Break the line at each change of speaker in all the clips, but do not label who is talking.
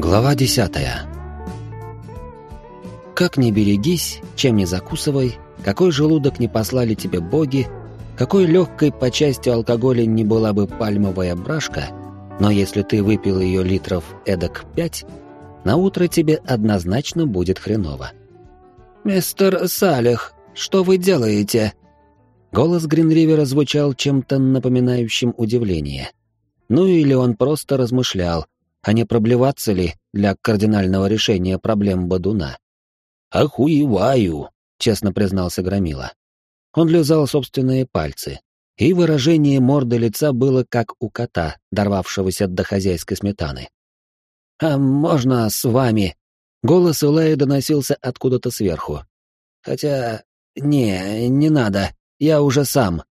Глава десятая. Как ни берегись, чем не закусывай, какой желудок не послали тебе боги, какой легкой по части алкоголя не была бы пальмовая брашка, но если ты выпил ее литров эдак пять, на утро тебе однозначно будет хреново. «Мистер Салих, что вы делаете?» Голос Гринривера звучал чем-то напоминающим удивление. Ну или он просто размышлял, а не проблеваться ли для кардинального решения проблем Бадуна.
«Охуеваю», —
честно признался Громила. Он лизал собственные пальцы, и выражение морды лица было как у кота, дорвавшегося до хозяйской сметаны. «А можно с вами?» Голос Улая доносился откуда-то сверху. «Хотя... не, не надо, я уже сам».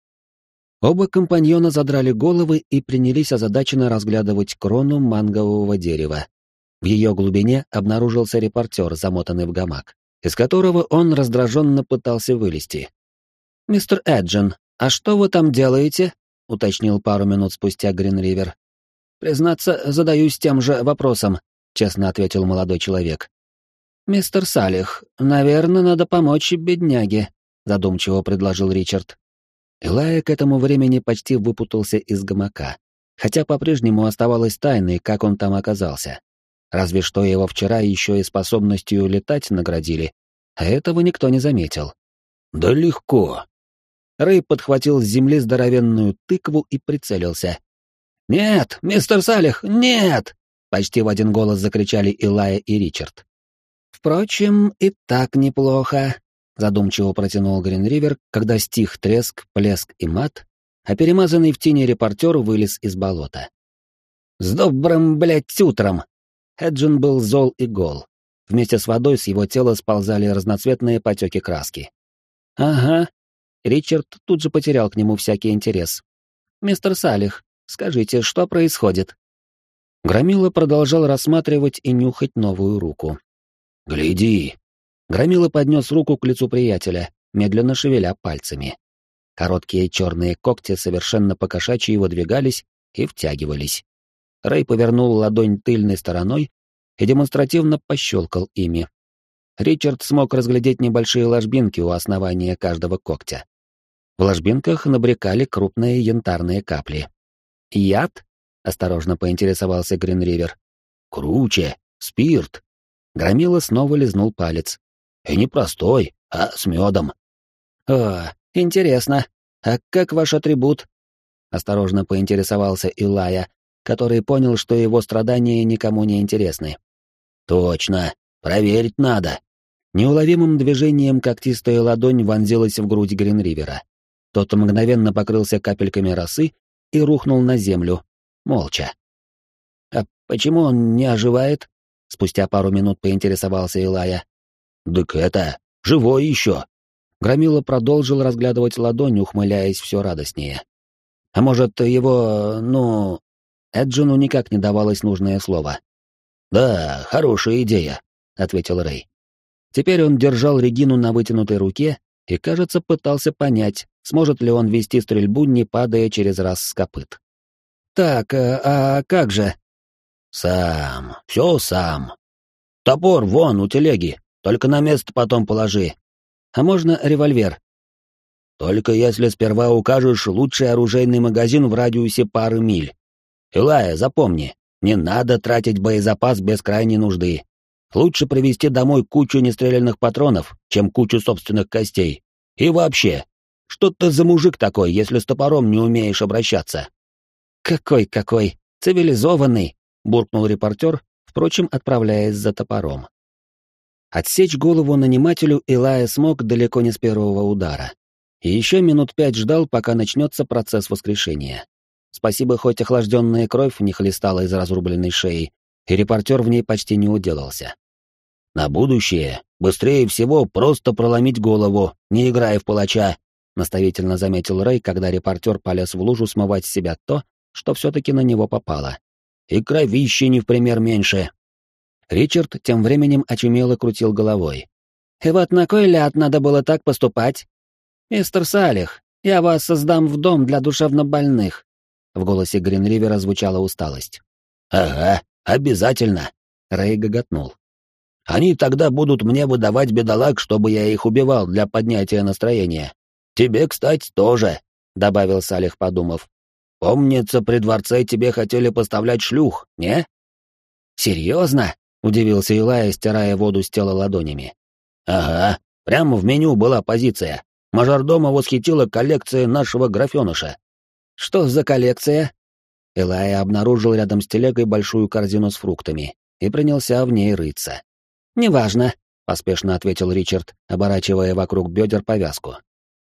Оба компаньона задрали головы и принялись озадаченно разглядывать крону мангового дерева. В ее глубине обнаружился репортер, замотанный в гамак, из которого он раздраженно пытался вылезти. «Мистер Эджин, а что вы там делаете?» — уточнил пару минут спустя Гринривер. «Признаться, задаюсь тем же вопросом», — честно ответил молодой человек. «Мистер Салих, наверное, надо помочь бедняге», — задумчиво предложил Ричард. Илая к этому времени почти выпутался из гамака, хотя по-прежнему оставалось тайной, как он там оказался. Разве что его вчера еще и способностью летать наградили, а этого никто не заметил.
«Да легко!»
Рэй подхватил с земли здоровенную тыкву и прицелился. «Нет, мистер Салих, нет!» — почти в один голос закричали Илая и Ричард. «Впрочем, и так неплохо», задумчиво протянул Гринривер, когда стих треск, плеск и мат, а перемазанный в тени репортер вылез из болота. «С добрым, блядь, утром!» Эджин был зол и гол. Вместе с водой с его тела сползали разноцветные потеки краски. «Ага». Ричард тут же потерял к нему всякий интерес. «Мистер Салих, скажите, что происходит?» Громила продолжал рассматривать и нюхать новую руку.
«Гляди!»
Громила поднес руку к лицу приятеля, медленно шевеля пальцами. Короткие черные когти совершенно покошачьи выдвигались и втягивались. Рэй повернул ладонь тыльной стороной и демонстративно пощелкал ими. Ричард смог разглядеть небольшие ложбинки у основания каждого когтя. В ложбинках набрекали крупные янтарные капли. «Яд?» — осторожно поинтересовался Гринривер.
«Круче! Спирт!»
Громила снова лизнул палец,
и не простой, а с медом.
О, интересно. А как ваш атрибут? Осторожно поинтересовался Илая, который понял, что его страдания никому не интересны.
Точно. Проверить надо.
Неуловимым движением когтистая ладонь вонзилась в грудь Гринривера. Тот мгновенно покрылся капельками росы и рухнул на землю, молча. «А почему он не оживает?» Спустя пару минут поинтересовался Илая.
«Дык это, живой еще!»
Громила продолжил разглядывать ладонь, ухмыляясь все радостнее. «А может, его, ну...» Эджину никак не давалось нужное слово.
«Да, хорошая идея», — ответил Рэй.
Теперь он держал Регину на вытянутой руке и, кажется, пытался понять, сможет ли он вести стрельбу, не падая через раз с копыт. «Так, а, а как же?»
«Сам, все сам. Топор вон у телеги, только на место потом положи.
А можно револьвер?
Только если сперва укажешь лучший оружейный магазин в радиусе пары миль. Илая, запомни, не надо тратить боезапас без крайней нужды. Лучше привезти домой кучу нестрелянных патронов, чем кучу собственных костей. И вообще, что ты за мужик такой, если с топором не умеешь обращаться?
Какой-какой, цивилизованный, буркнул репортер, впрочем, отправляясь за топором. Отсечь голову нанимателю Илая смог далеко не с первого удара. И еще минут пять ждал, пока начнется процесс воскрешения. Спасибо, хоть охлажденная кровь не хлестала из разрубленной шеи, и репортер в ней почти не уделался.
«На будущее быстрее всего просто проломить голову, не играя в палача», наставительно заметил Рэй, когда репортер полез в лужу смывать с себя то, что все-таки на него попало. «И кровище не в пример меньше,
Ричард тем временем очумело крутил головой. «И вот на кой ляд надо было так поступать? Мистер Салих, я вас создам в дом для душевнобольных». В голосе Гринривера звучала усталость.
«Ага, обязательно.
Рэй гоготнул.
Они тогда будут мне выдавать бедолаг, чтобы я их убивал для поднятия настроения. Тебе, кстати, тоже, — добавил Салих, подумав. Помнится, при дворце тебе хотели поставлять шлюх, не?
Серьезно? — удивился Илая, стирая воду с тела ладонями.
Ага, прямо в меню была позиция. Мажордома восхитила коллекция нашего графеныша.
Что за коллекция? Илая обнаружил рядом с телегой большую корзину с фруктами и принялся в ней рыться. «Неважно», — поспешно ответил Ричард, оборачивая вокруг бедер повязку.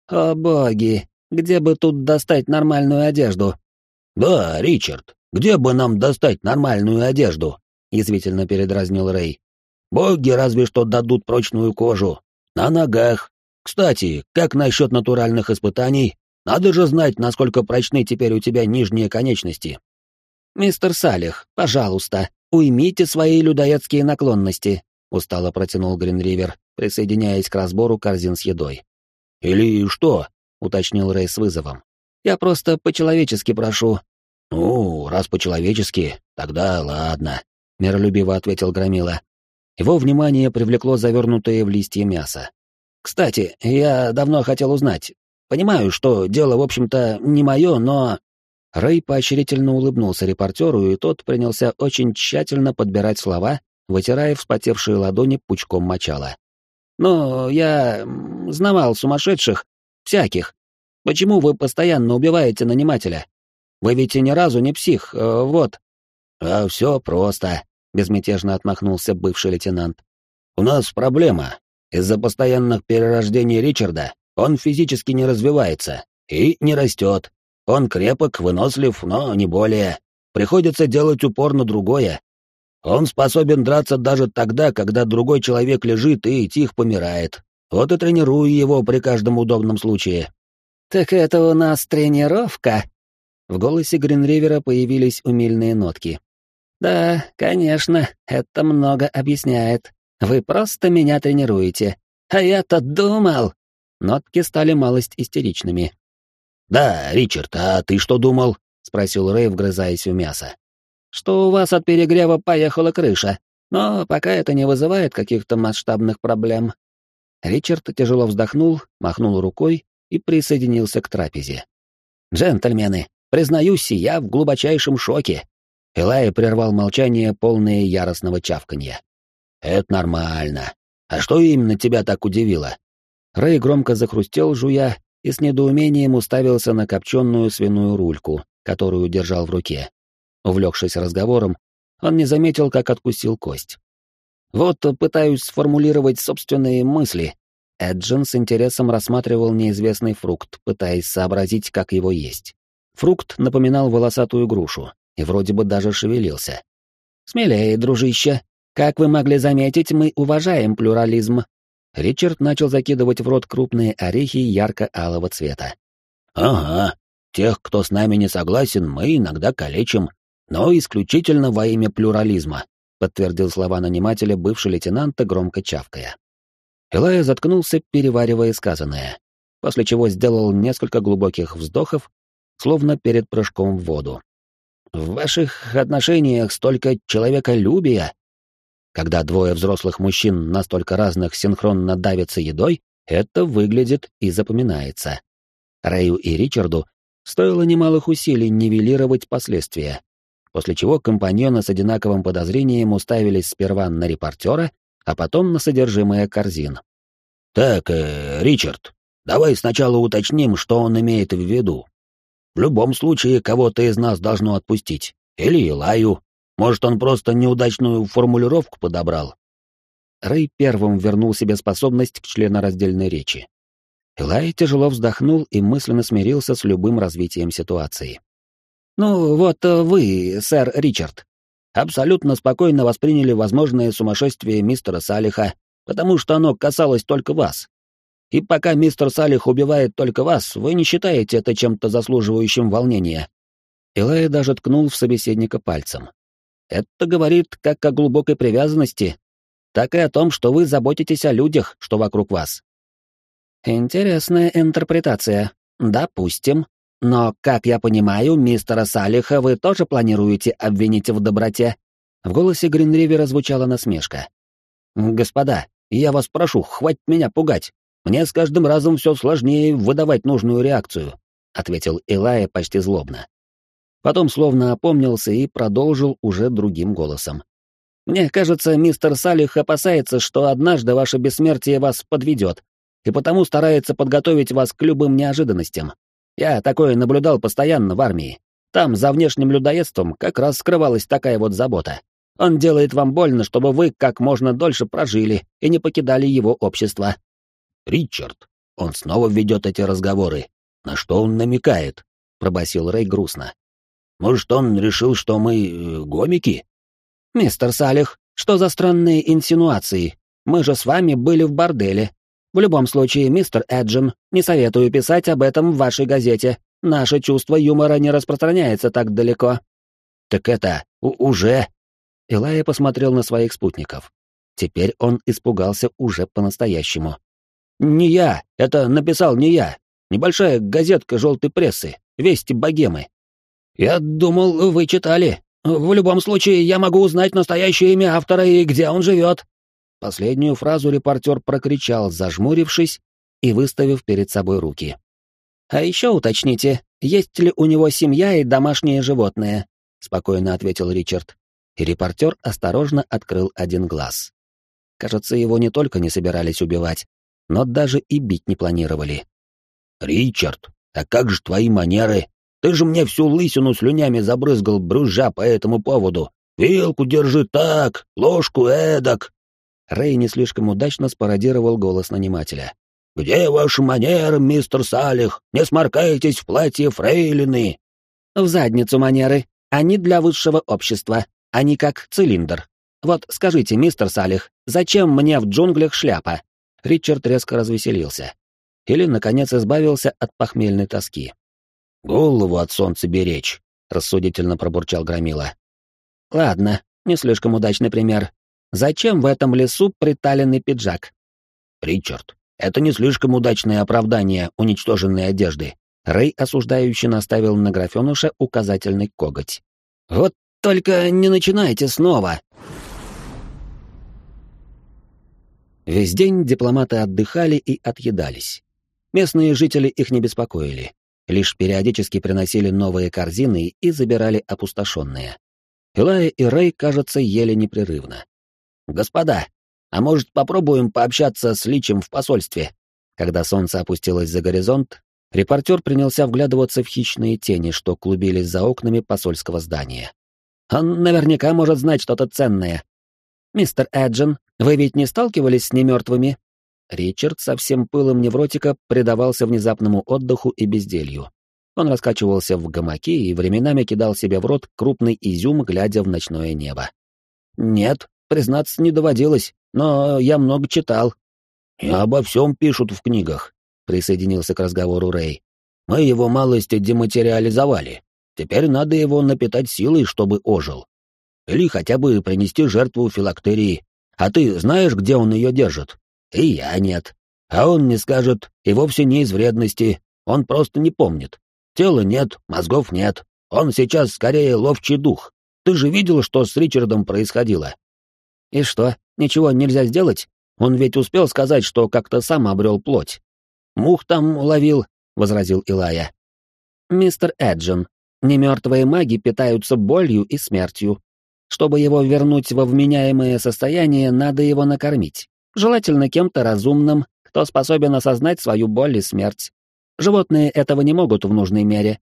«О боги, где бы тут достать нормальную одежду?»
«Да, Ричард, где бы нам достать нормальную одежду?» — язвительно передразнил Рэй. «Боги разве что дадут прочную кожу. На ногах. Кстати, как насчет натуральных испытаний? Надо же знать, насколько прочны теперь у тебя нижние конечности».
«Мистер Салих, пожалуйста, уймите свои людоедские наклонности устало протянул Гринривер, присоединяясь к разбору корзин с едой.
«Или что?» — уточнил Рэй с вызовом.
«Я просто по-человечески прошу».
«Ну, раз по-человечески, тогда ладно», — миролюбиво ответил Громила.
Его внимание привлекло завернутое в листья мясо. «Кстати, я давно хотел узнать. Понимаю, что дело, в общем-то, не мое, но...» Рэй поощрительно улыбнулся репортеру, и тот принялся очень тщательно подбирать слова вытирая вспотевшие ладони пучком мочала. «Но я знавал сумасшедших, всяких. Почему вы постоянно убиваете нанимателя? Вы ведь и ни разу не псих, э, вот».
«А все просто», — безмятежно отмахнулся бывший лейтенант. «У нас проблема. Из-за постоянных перерождений Ричарда он физически не развивается и не растет. Он крепок, вынослив, но не более. Приходится делать упор на другое, он способен драться даже тогда, когда другой человек лежит и тихо помирает. Вот и тренирую его при каждом удобном случае.
«Так это у нас тренировка?» В голосе Гринривера появились умильные нотки. «Да, конечно, это много объясняет. Вы просто меня тренируете. А я-то думал...» Нотки стали малость истеричными.
«Да, Ричард, а ты что думал?» — спросил Рэй, вгрызаясь в мясо
что у вас от перегрева поехала крыша, но пока это не вызывает каких-то масштабных проблем». Ричард тяжело вздохнул, махнул рукой и присоединился к трапезе. «Джентльмены, признаюсь, я в глубочайшем шоке». Элай прервал молчание, полное яростного чавканья.
«Это нормально. А что именно тебя так удивило?»
Рэй громко захрустел, жуя, и с недоумением уставился на копченую свиную рульку, которую держал в руке. Увлекшись разговором, он не заметил, как откусил кость. Вот пытаюсь сформулировать собственные мысли. Эджин с интересом рассматривал неизвестный фрукт, пытаясь сообразить, как его есть. Фрукт напоминал волосатую грушу и вроде бы даже шевелился. «Смелее, дружище. Как вы могли заметить, мы уважаем плюрализм». Ричард начал закидывать в рот крупные орехи ярко-алого цвета.
«Ага. Тех, кто с нами не согласен, мы иногда калечим, но исключительно во имя плюрализма», — подтвердил слова нанимателя бывший лейтенанта, громко чавкая. Элая заткнулся, переваривая сказанное, после чего сделал несколько глубоких вздохов, словно перед прыжком в воду. «В ваших отношениях столько человеколюбия!» Когда двое взрослых мужчин настолько разных синхронно давятся едой, это выглядит и запоминается. Рэю и Ричарду стоило немалых усилий нивелировать последствия, после чего компаньоны с одинаковым подозрением уставились сперва на репортера, а потом на содержимое корзин. «Так, э, Ричард, давай сначала уточним, что он имеет в виду. В любом случае, кого-то из нас должно отпустить. Или Илаю. Может, он просто неудачную формулировку подобрал?»
Рэй первым вернул себе способность к членораздельной речи. Илай тяжело вздохнул и мысленно смирился с любым развитием ситуации. Ну, вот э, вы, сэр Ричард, абсолютно спокойно восприняли возможное сумасшествие мистера Салиха, потому что оно касалось только вас. И пока мистер Салих убивает только вас, вы не считаете это чем-то заслуживающим волнения. Илай даже ткнул в собеседника пальцем. Это говорит как о глубокой привязанности, так и о том, что вы заботитесь о людях, что вокруг вас. Интересная интерпретация. Допустим. Но, как я понимаю, мистера Салиха вы тоже планируете обвинить в доброте? В голосе Гринривера звучала насмешка. «Господа, я вас прошу, хватит меня пугать. Мне с каждым разом все сложнее выдавать нужную реакцию», — ответил Илая почти злобно. Потом словно опомнился и продолжил уже другим голосом. «Мне кажется, мистер Салих опасается, что однажды ваше бессмертие вас подведет, и потому старается подготовить вас к любым неожиданностям. Я такое наблюдал постоянно в армии. Там, за внешним людоедством, как раз скрывалась такая вот забота. Он делает вам больно, чтобы вы как можно дольше прожили и не покидали его общество.
Ричард, он снова ведет эти разговоры. На что он намекает? пробасил Рэй грустно. Может, он решил, что мы э, гомики?
Мистер Салих, что за странные инсинуации? Мы же с вами были в борделе. В любом случае, мистер Эджин, не советую писать об этом в вашей газете. Наше чувство юмора не распространяется так далеко.
Так это уже
Илая посмотрел на своих спутников. Теперь он испугался уже по-настоящему.
«Не я! Это написал не я! Небольшая газетка желтой прессы, вести богемы!» «Я думал, вы читали. В любом случае, я могу узнать настоящее имя автора и где он живет!»
Последнюю фразу репортер прокричал, зажмурившись и выставив перед собой руки. «А еще уточните, есть ли у него семья и домашние животные?» — спокойно ответил Ричард и репортер осторожно открыл один глаз. Кажется, его не только не собирались убивать, но даже и бить не планировали.
«Ричард, а как же твои манеры? Ты же мне всю лысину слюнями забрызгал, брюзжа по этому поводу. Вилку держи так, ложку эдак!»
Рэй не слишком удачно спародировал голос нанимателя.
«Где ваши манеры, мистер Салих? Не сморкайтесь в платье фрейлины!»
«В задницу манеры. Они для высшего общества а не как цилиндр. Вот скажите, мистер Салих, зачем мне в джунглях шляпа? Ричард резко развеселился. Или, наконец, избавился от похмельной тоски.
«Голову от солнца беречь», — рассудительно пробурчал Громила.
«Ладно, не слишком удачный пример. Зачем в этом лесу приталенный пиджак?»
«Ричард, это не слишком удачное оправдание уничтоженной одежды».
Рэй осуждающе наставил на графенуша указательный коготь. «Вот только не начинайте снова!» Весь день дипломаты отдыхали и отъедались. Местные жители их не беспокоили, лишь периодически приносили новые корзины и забирали опустошенные. Илая и Рэй, кажется, ели непрерывно. «Господа, а может, попробуем пообщаться с Личем в посольстве?» Когда солнце опустилось за горизонт, репортер принялся вглядываться в хищные тени, что клубились за окнами посольского здания. Он наверняка может знать что-то ценное. Мистер Эджин, вы ведь не сталкивались с немертвыми? Ричард со всем пылом невротика предавался внезапному отдыху и безделью. Он раскачивался в гамаке и временами кидал себе в рот крупный изюм, глядя в ночное небо. «Нет, признаться, не доводилось, но я много читал».
«И обо всем пишут в книгах», — присоединился к разговору Рэй. «Мы его малости дематериализовали. Теперь надо его напитать силой, чтобы ожил. Или хотя бы принести жертву филактерии. А ты знаешь, где он ее держит? И я нет. А он не скажет, и вовсе не из вредности, он просто не помнит. Тела нет, мозгов нет. Он сейчас скорее ловчий дух. Ты же видел, что с Ричардом происходило?
И что, ничего нельзя сделать? Он ведь успел сказать, что как-то сам обрел плоть. Мух там уловил, — возразил Илая. «Мистер Эджин, Немертвые маги питаются болью и смертью. Чтобы его вернуть во вменяемое состояние, надо его накормить. Желательно кем-то разумным, кто способен осознать свою боль и смерть. Животные этого не могут в нужной мере.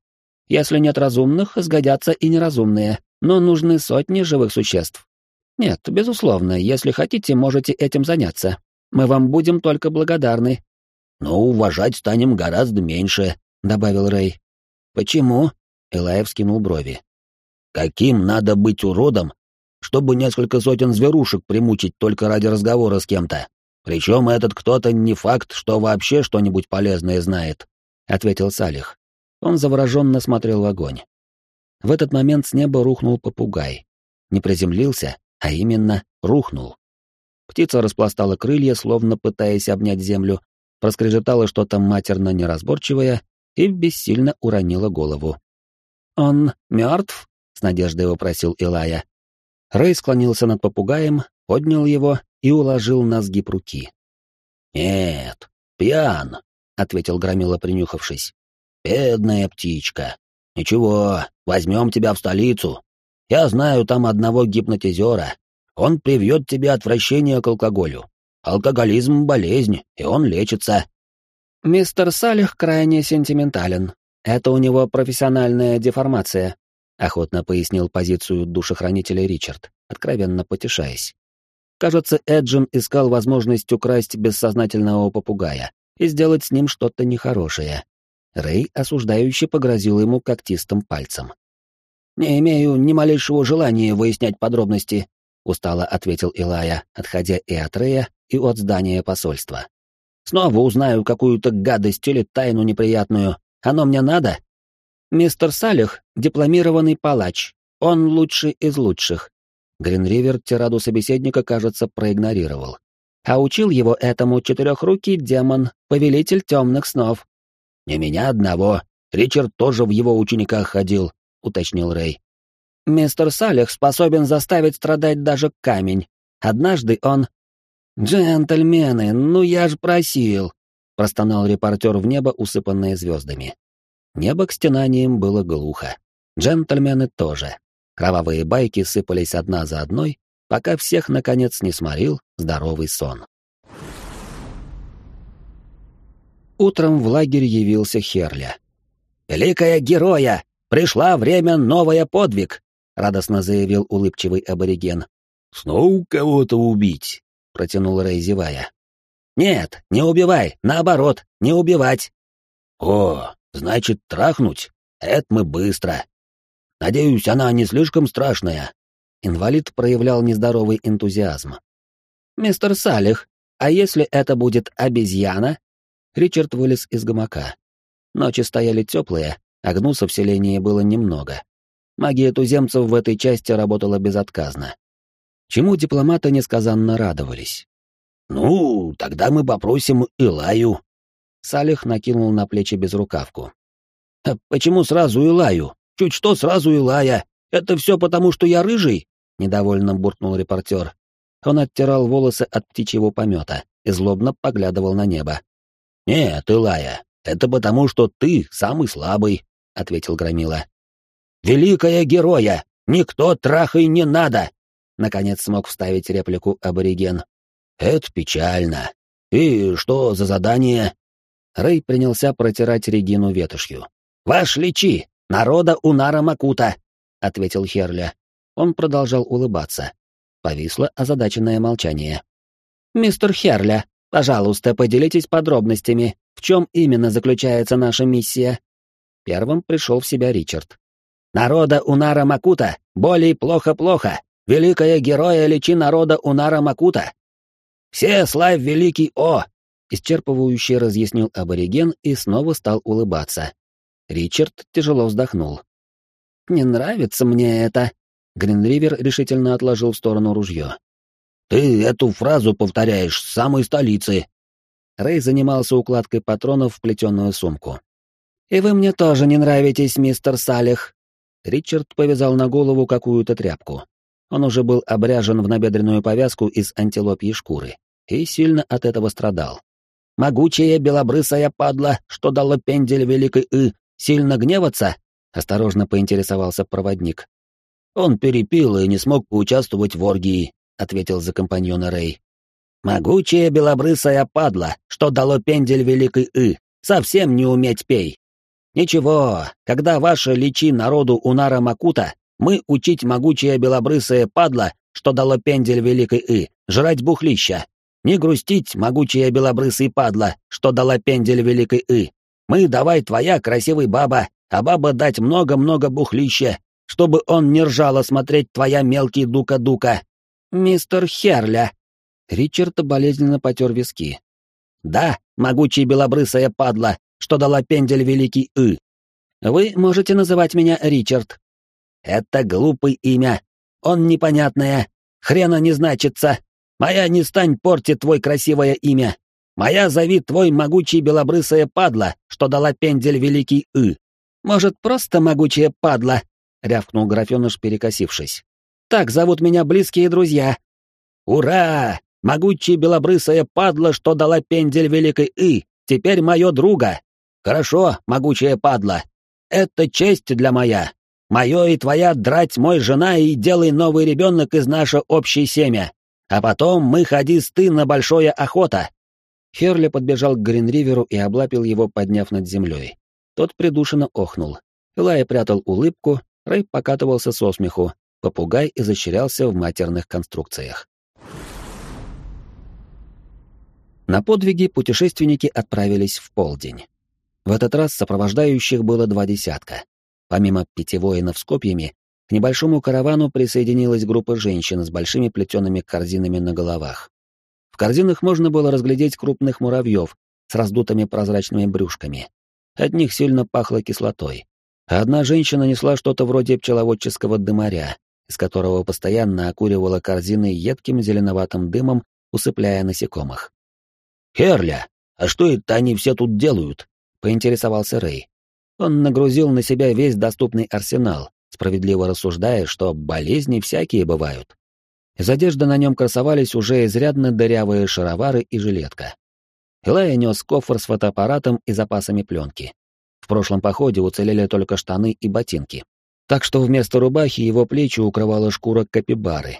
Если нет разумных, сгодятся и неразумные, но нужны сотни живых существ. Нет, безусловно, если хотите, можете этим заняться. Мы вам будем только благодарны.
Но уважать станем гораздо меньше, добавил Рэй.
Почему? Элаев скинул брови.
«Каким надо быть уродом, чтобы несколько сотен зверушек примучить только ради разговора с кем-то? Причем этот кто-то не факт, что вообще что-нибудь полезное знает», — ответил Салих.
Он завороженно смотрел в огонь. В этот момент с неба рухнул попугай. Не приземлился, а именно рухнул. Птица распластала крылья, словно пытаясь обнять землю, проскрежетала что-то матерно неразборчивое и бессильно уронила голову. «Он мертв?» — с надеждой вопросил Илая. Рэй склонился над попугаем, поднял его и уложил на сгиб руки.
«Нет, пьян», — ответил Громила, принюхавшись. «Бедная птичка. Ничего, возьмем тебя в столицу. Я знаю там одного гипнотизера. Он привьет тебе отвращение к алкоголю. Алкоголизм — болезнь, и он лечится».
«Мистер Салих крайне сентиментален. Это у него профессиональная деформация», — охотно пояснил позицию душехранителя Ричард, откровенно потешаясь. Кажется, Эджин искал возможность украсть бессознательного попугая и сделать с ним что-то нехорошее. Рэй осуждающе погрозил ему когтистым пальцем. «Не имею ни малейшего желания выяснять подробности», — устало ответил Илая, отходя и от Рэя, и от здания посольства. «Снова узнаю какую-то гадость или тайну неприятную. Оно мне надо?» «Мистер Салих — дипломированный палач. Он лучший из лучших. Гринривер тираду собеседника, кажется, проигнорировал. А учил его этому четырехрукий демон, повелитель темных снов.
«Не меня одного. Ричард тоже в его учениках ходил», — уточнил Рэй.
«Мистер Салих способен заставить страдать даже камень. Однажды он...» «Джентльмены, ну я ж просил!» — простонал репортер в небо, усыпанное звездами. Небо к стенаниям было глухо. Джентльмены тоже. Кровавые байки сыпались одна за одной, пока всех, наконец, не сморил здоровый сон. Утром в лагерь явился Херля.
«Великая героя! Пришла время новая подвиг!» — радостно заявил улыбчивый абориген.
«Снова кого-то убить?»
— протянул Рэй, зевая. «Нет, не убивай, наоборот, не убивать!» «О, значит, трахнуть? Это мы быстро!» Надеюсь, она не слишком страшная. Инвалид проявлял нездоровый энтузиазм.
Мистер Салих, а если это будет обезьяна? Ричард вылез из гамака. Ночи стояли теплые, а гнуса в селении было немного. Магия туземцев в этой части работала безотказно. Чему дипломаты несказанно радовались.
«Ну, тогда мы попросим Илаю».
Салих накинул на плечи безрукавку.
«А почему сразу Илаю? Чуть что сразу Илая. Это все потому, что я рыжий?» — недовольно буркнул репортер.
Он оттирал волосы от птичьего помета и злобно поглядывал на небо.
«Нет, Илая, это потому, что ты самый слабый», — ответил Громила. «Великая героя! Никто трахай не надо!» Наконец смог вставить реплику абориген. «Это печально. И что за задание?»
Рэй принялся протирать Регину ветошью.
«Ваш лечи! «Народа Унара Макута», — ответил Херля.
Он продолжал улыбаться. Повисло озадаченное молчание. «Мистер Херля, пожалуйста, поделитесь подробностями, в чем именно заключается наша миссия?» Первым пришел в себя Ричард.
«Народа Унара Макута! Более плохо-плохо! Великая героя лечи народа Унара Макута! Все славь великий О!»
Исчерпывающе разъяснил абориген и снова стал улыбаться. Ричард тяжело вздохнул. «Не нравится мне это», — Гринривер решительно отложил в сторону ружье.
«Ты эту фразу повторяешь с самой столицы».
Рэй занимался укладкой патронов в плетеную сумку. «И вы мне тоже не нравитесь, мистер Салих». Ричард повязал на голову какую-то тряпку. Он уже был обряжен в набедренную повязку из антилопьей шкуры и сильно от этого страдал.
«Могучая белобрысая падла, что дала пендель великой И, Сильно гневаться? Осторожно поинтересовался проводник. Он перепил и не смог поучаствовать в оргии, ответил за компаньона Рэй. Могучая белобрысая падла, что дало пендель великой И, совсем не уметь пей. Ничего, когда ваша лечи народу Унара Макута, мы учить могучая белобрысая падла, что дало пендель великой И, жрать бухлища. Не грустить, могучая белобрысый падла, что дала пендель великой И, мы давай твоя, красивый баба, а баба дать много-много бухлища, чтобы он не ржало смотреть твоя мелкий дука-дука.
Мистер Херля. Ричард болезненно потер виски.
Да, могучий белобрысая падла, что дала пендель великий И.
Вы можете называть меня Ричард.
Это глупый имя. Он непонятное. Хрена не значится. Моя не стань портит твой красивое имя. Моя зови твой могучий белобрысая падла, что дала пендель великий И.
Может, просто могучая падла, рявкнул графеныш, перекосившись. Так зовут меня близкие друзья».
«Ура! Могучая белобрысая падла, что дала пендель великой И, теперь мое друга. Хорошо, могучая падла. Это честь для моя. Мое и твоя драть мой жена и делай новый ребенок из наше общее семя. А потом мы ходи с ты на большое охота».
Херли подбежал к Гринриверу и облапил его, подняв над землей. Тот придушенно охнул. Илай прятал улыбку, Рэй покатывался со смеху, попугай изощрялся в матерных конструкциях. На подвиги путешественники отправились в полдень. В этот раз сопровождающих было два десятка. Помимо пяти воинов с копьями, к небольшому каравану присоединилась группа женщин с большими плетеными корзинами на головах. В корзинах можно было разглядеть крупных муравьев с раздутыми прозрачными брюшками. От них сильно пахло кислотой. Одна женщина несла что-то вроде пчеловодческого дымаря, из которого постоянно окуривала корзины едким зеленоватым дымом, усыпляя насекомых.
«Херля, а что это они все тут делают?» — поинтересовался Рэй. Он нагрузил на себя весь доступный арсенал, справедливо рассуждая, что болезни всякие бывают. Из одежды на нем красовались уже изрядно дырявые шаровары и жилетка. Илая нес кофр с фотоаппаратом и запасами пленки. В прошлом походе уцелели только штаны и ботинки. Так что вместо рубахи его плечи укрывала шкура капибары.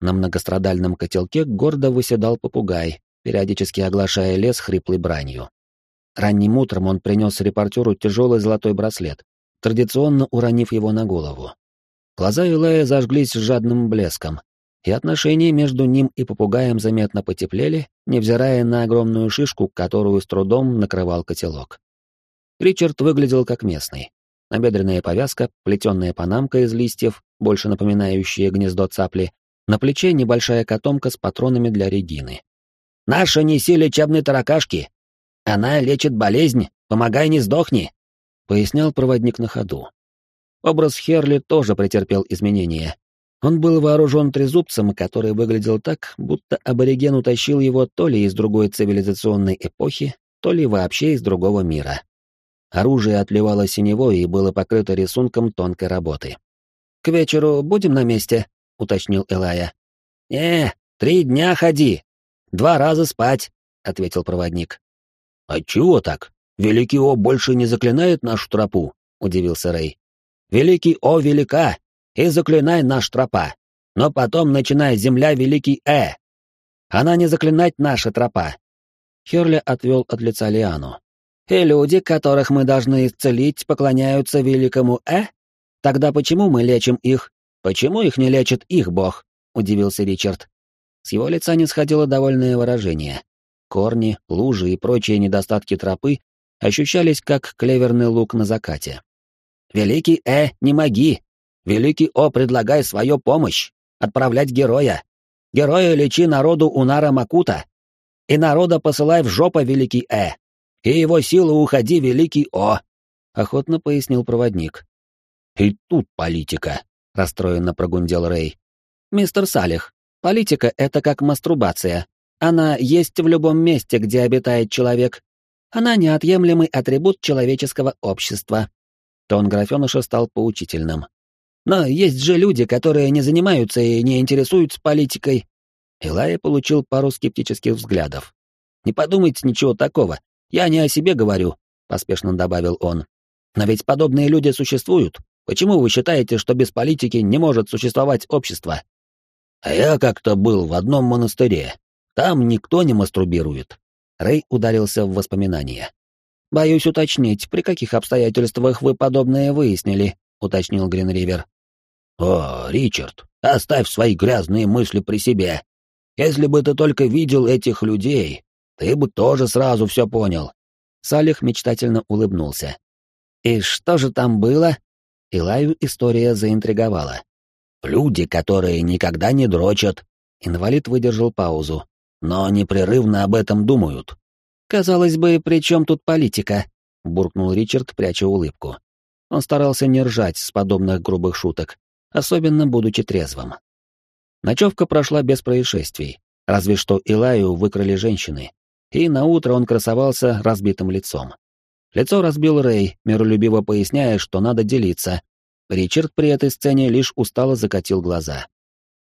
На многострадальном котелке гордо выседал попугай, периодически оглашая лес хриплой бранью. Ранним утром он принес репортеру тяжелый золотой браслет, традиционно уронив его на голову. Глаза Илая зажглись жадным блеском, и отношения между ним и попугаем заметно потеплели, невзирая на огромную шишку, которую с трудом накрывал котелок. Ричард выглядел как местный. Набедренная повязка, плетенная панамка из листьев, больше напоминающая гнездо цапли, на плече небольшая котомка с патронами для Регины. Наша неси лечебной таракашки. Она лечит болезнь, помогай не сдохни», — пояснял проводник на ходу. Образ Херли тоже претерпел изменения. Он был вооружен трезубцем, который выглядел так, будто абориген утащил его то ли из другой цивилизационной эпохи, то ли вообще из другого мира. Оружие отливало синевой и было покрыто рисунком тонкой работы. «К вечеру будем на месте?» — уточнил Элая. «Не, три дня ходи», Два раза спать, ответил проводник. А чего так? Великий О больше не заклинает нашу тропу, удивился Рэй. Великий О велика, и заклинай наш тропа. Но потом начинай земля Великий Э. Она не заклинать наша тропа. Херли отвел от лица Лиану. И люди, которых мы должны исцелить, поклоняются великому Э? Тогда почему мы лечим их? Почему их не лечит их бог? Удивился Ричард. С его лица не сходило довольное выражение. Корни, лужи и прочие недостатки тропы ощущались как клеверный лук на закате. «Великий Э, не моги! Великий О, предлагай свою помощь! Отправлять героя! Героя лечи народу Унара Макута! И народа посылай в жопу, Великий Э! И его силу уходи, Великий О!» — охотно пояснил проводник. «И тут политика!» — расстроенно прогундел Рэй. «Мистер Салих, Политика — это как мастурбация. Она есть в любом месте, где обитает человек. Она неотъемлемый атрибут человеческого общества. Тон графеныша стал поучительным. Но есть же люди, которые не занимаются и не интересуются политикой. Илая получил пару скептических взглядов. «Не подумайте ничего такого. Я не о себе говорю», — поспешно добавил он. «Но ведь подобные люди существуют. Почему вы считаете, что без политики не может существовать общество?» А я как-то был в одном монастыре. Там никто не мастурбирует.
Рэй ударился в воспоминания. «Боюсь уточнить, при каких обстоятельствах вы подобное выяснили», — уточнил Гринривер.
«О, Ричард, оставь свои грязные мысли при себе. Если бы ты только видел этих людей, ты бы тоже сразу все понял».
Салих мечтательно улыбнулся. «И что же там было?» Илаю история заинтриговала.
Люди, которые никогда не дрочат. Инвалид выдержал паузу. Но непрерывно об этом думают.
Казалось бы, при чем тут политика? буркнул Ричард, пряча улыбку. Он старался не ржать с подобных грубых шуток, особенно будучи трезвым. Ночевка прошла без происшествий, разве что Илаю выкрали женщины, и на утро он красовался разбитым лицом. Лицо разбил Рэй, миролюбиво поясняя, что надо делиться, Ричард при этой сцене лишь устало закатил глаза.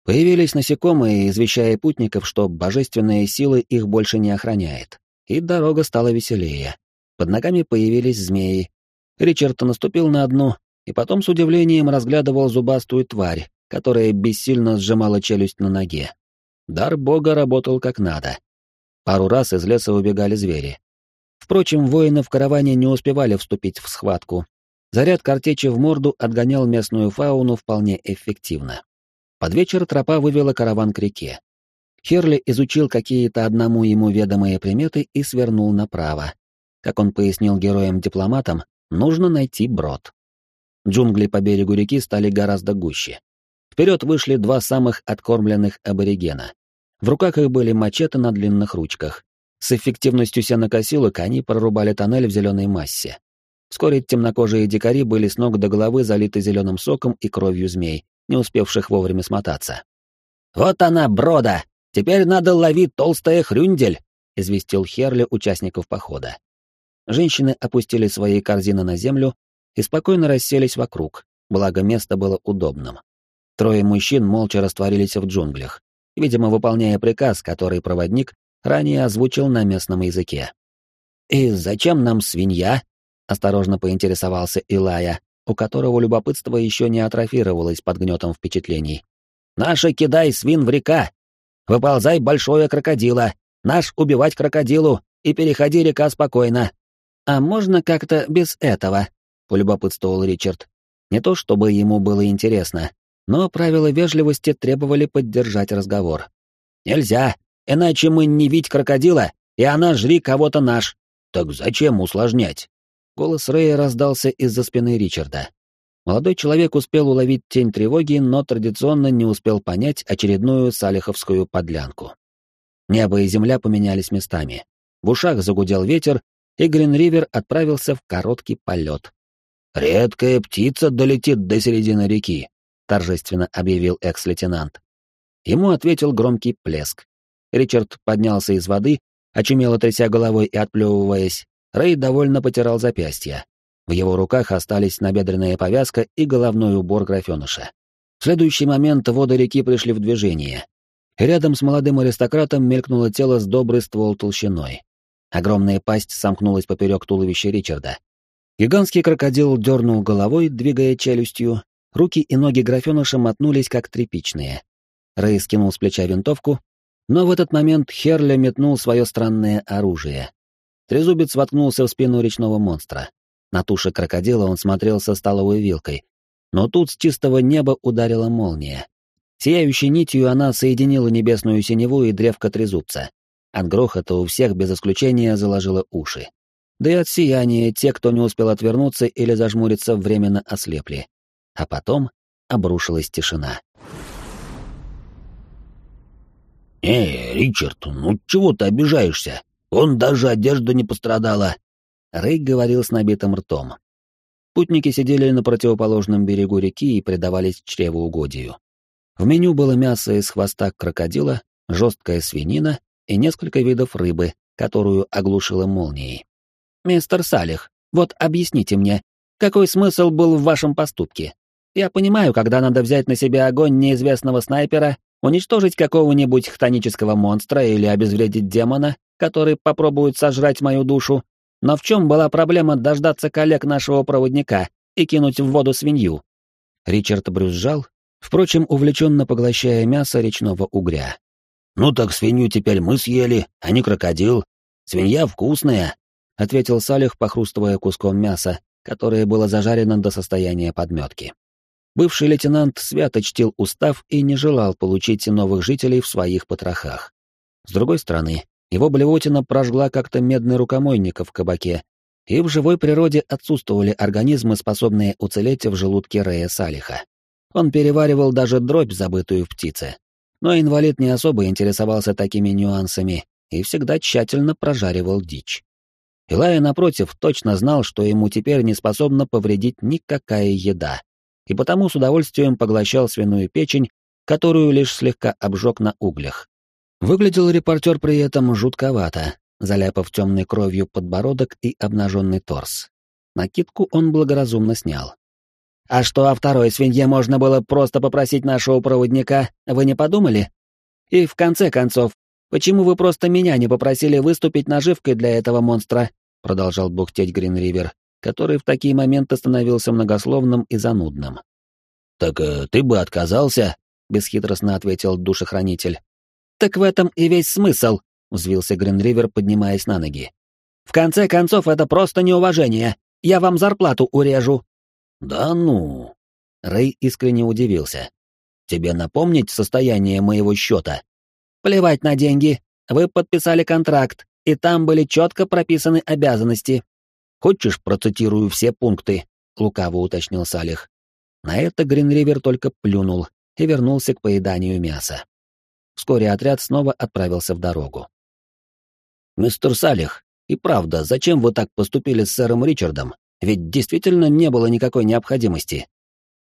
Появились насекомые, извещая путников, что божественная сила их больше не охраняет. И дорога стала веселее. Под ногами появились змеи. Ричард наступил на одну, и потом с удивлением разглядывал зубастую тварь, которая бессильно сжимала челюсть на ноге. Дар бога работал как надо. Пару раз из леса убегали звери. Впрочем, воины в караване не успевали вступить в схватку. Заряд картечи в морду отгонял местную фауну вполне эффективно. Под вечер тропа вывела караван к реке. Херли изучил какие-то одному ему ведомые приметы и свернул направо. Как он пояснил героям-дипломатам, нужно найти брод. Джунгли по берегу реки стали гораздо гуще. Вперед вышли два самых откормленных аборигена. В руках их были мачете на длинных ручках. С эффективностью сенокосилок они прорубали тоннель в зеленой массе. Вскоре темнокожие дикари были с ног до головы залиты зеленым соком и кровью змей, не успевших вовремя смотаться. «Вот она, брода! Теперь надо ловить толстая хрюндель!» — известил Херли участников похода. Женщины опустили свои корзины на землю и спокойно расселись вокруг, благо место было удобным. Трое мужчин молча растворились в джунглях видимо, выполняя приказ, который проводник ранее озвучил на местном языке. «И зачем нам свинья?» — осторожно поинтересовался Илая, у которого любопытство еще не атрофировалось под гнетом впечатлений. «Наша кидай свин в река! Выползай большое крокодила! Наш убивать крокодилу и переходи река спокойно!» «А можно как-то без этого?» — полюбопытствовал Ричард. Не то чтобы ему было интересно, но правила вежливости требовали поддержать разговор. «Нельзя, иначе мы не видь крокодила, и она жри кого-то наш. Так зачем усложнять?» Голос Рэя раздался из-за спины Ричарда. Молодой человек успел уловить тень тревоги, но традиционно не успел понять очередную салиховскую подлянку. Небо и земля поменялись местами. В ушах загудел ветер, и Гринривер отправился в короткий полет. «Редкая птица долетит до середины реки», — торжественно объявил экс-лейтенант. Ему ответил громкий плеск. Ричард поднялся из воды, очумело тряся головой и отплевываясь. Рэй довольно потирал запястья. В его руках остались набедренная повязка и головной убор графеныша. В следующий момент воды реки пришли в движение. Рядом с молодым аристократом мелькнуло тело с добрый ствол толщиной. Огромная пасть сомкнулась поперек туловища Ричарда. Гигантский крокодил дернул головой, двигая челюстью, Руки и ноги графеныша мотнулись, как тряпичные. Рэй скинул с плеча винтовку, но в этот момент Херля метнул свое странное оружие. Трезубец воткнулся в спину речного монстра. На туше крокодила он смотрел со столовой вилкой. Но тут с чистого неба ударила молния. Сияющей нитью она соединила небесную синеву и древко трезубца. От грохота у всех без исключения заложило уши. Да и от сияния те, кто не успел отвернуться или зажмуриться, временно ослепли а потом обрушилась тишина.
«Эй, Ричард, ну чего ты обижаешься? Он даже одежда не пострадала!»
Рэй говорил с набитым ртом. Путники сидели на противоположном берегу реки и предавались чревоугодию. В меню было мясо из хвоста крокодила, жесткая свинина и несколько видов рыбы, которую оглушила молнией. «Мистер Салих, вот объясните мне, какой смысл был в вашем поступке? Я понимаю, когда надо взять на себя огонь неизвестного снайпера, уничтожить какого-нибудь хтонического монстра или обезвредить демона, который попробует сожрать мою душу. Но в чем была проблема дождаться коллег нашего проводника и кинуть в воду свинью? Ричард брюзжал, впрочем, увлеченно поглощая мясо речного угря.
«Ну так свинью теперь мы съели, а не крокодил. Свинья вкусная», — ответил Салих, похрустывая куском мяса, которое было зажарено до состояния подметки. Бывший лейтенант свято чтил устав и не желал получить новых жителей в своих потрохах. С другой стороны, его блевотина прожгла как-то медный рукомойник в кабаке, и в живой природе отсутствовали организмы, способные уцелеть в желудке Рея Салиха. Он переваривал даже дробь, забытую в птице. Но инвалид не особо интересовался такими нюансами и всегда тщательно прожаривал дичь. Илая, напротив, точно знал, что ему теперь не способна повредить никакая еда и потому с удовольствием поглощал свиную печень, которую лишь слегка обжег на углях. Выглядел репортер при этом жутковато, заляпав темной кровью подбородок и обнаженный торс. Накидку он благоразумно снял.
А что о второй свинье можно было просто попросить нашего проводника, вы не подумали? И в конце концов, почему вы просто меня не попросили выступить наживкой для этого монстра? Продолжал бухтеть Гринривер, который в такие моменты становился многословным и занудным.
«Так э, ты бы отказался?» — бесхитростно ответил душехранитель.
«Так в этом и весь смысл», — взвился Гринривер, поднимаясь на ноги. «В конце концов, это просто неуважение. Я вам зарплату урежу».
«Да ну!» Рэй искренне удивился. «Тебе напомнить состояние моего счета?»
«Плевать на деньги. Вы подписали контракт, и там были четко прописаны обязанности».
«Хочешь, процитирую все пункты?» — лукаво уточнил Салих.
На это Гринривер только плюнул и вернулся к поеданию мяса. Вскоре отряд снова отправился в дорогу.
«Мистер Салих, и правда, зачем вы так поступили с сэром Ричардом? Ведь действительно не было никакой необходимости».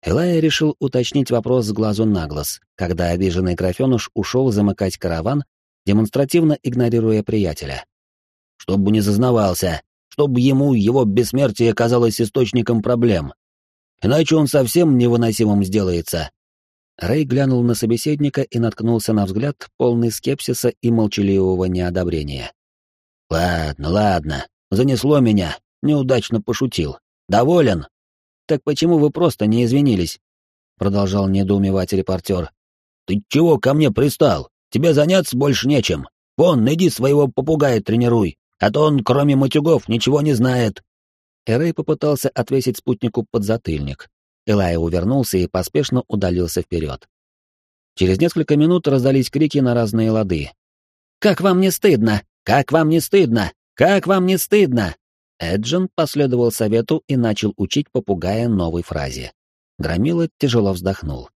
Элая решил уточнить вопрос с глазу на глаз, когда обиженный графеныш ушел замыкать караван, демонстративно игнорируя приятеля.
«Чтобы не зазнавался, чтобы ему его бессмертие казалось источником проблем. Иначе он совсем невыносимым сделается.
Рэй глянул на собеседника и наткнулся на взгляд, полный скепсиса и молчаливого неодобрения.
«Ладно, ладно, занесло меня, неудачно пошутил. Доволен?»
«Так почему вы просто не извинились?» Продолжал недоумевать репортер.
«Ты чего ко мне пристал? Тебе заняться больше нечем. Вон, иди своего попугая тренируй, а то он, кроме матюгов, ничего не знает».
Эрей попытался отвесить спутнику подзатыльник, Элай увернулся и поспешно удалился вперед. Через несколько минут раздались крики на разные лады. «Как вам не стыдно? Как вам не стыдно? Как вам не стыдно?» Эджин последовал совету и начал учить попугая новой фразе. Громила тяжело вздохнул.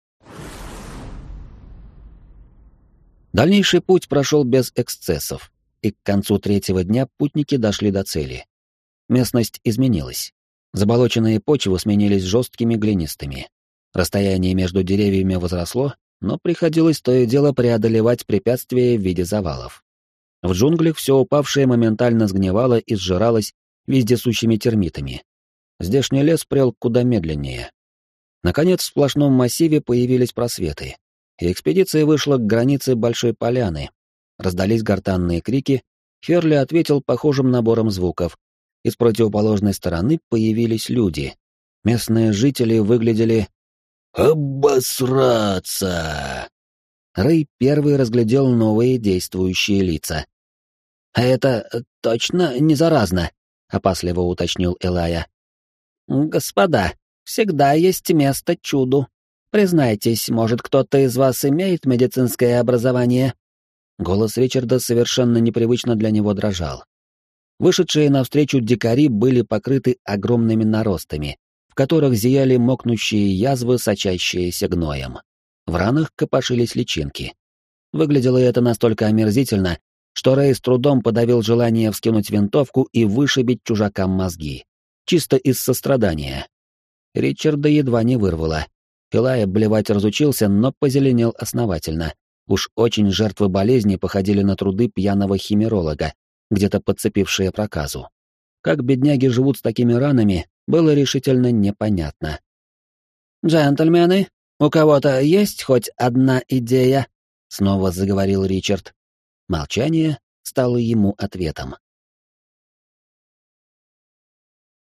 Дальнейший путь прошел без эксцессов, и к концу третьего дня путники дошли до цели. Местность изменилась. Заболоченные почвы сменились жесткими глинистыми. Расстояние между деревьями возросло, но приходилось то и дело преодолевать препятствия в виде завалов. В джунглях все упавшее моментально сгнивало и сжиралось вездесущими термитами. Здешний лес прел куда медленнее. Наконец, в сплошном массиве появились просветы, и экспедиция вышла к границе Большой Поляны. Раздались гортанные крики, Херли ответил похожим набором звуков, и с противоположной стороны появились люди. Местные жители выглядели...
«Обосраться!»
Рэй первый разглядел новые действующие лица. «А это точно не заразно?» — опасливо уточнил Элая. «Господа, всегда есть место чуду. Признайтесь, может, кто-то из вас имеет медицинское образование?» Голос Ричарда совершенно непривычно для него дрожал. Вышедшие навстречу дикари были покрыты огромными наростами, в которых зияли мокнущие язвы, сочащиеся гноем. В ранах копошились личинки. Выглядело это настолько омерзительно, что Рэй с трудом подавил желание вскинуть винтовку и вышибить чужакам мозги. Чисто из сострадания. Ричарда едва не вырвало. Илая блевать разучился, но позеленел основательно. Уж очень жертвы болезни походили на труды пьяного химеролога, где-то подцепившие проказу. Как бедняги живут с такими ранами, было решительно непонятно. «Джентльмены, у кого-то есть хоть одна идея?» — снова заговорил Ричард. Молчание стало ему ответом.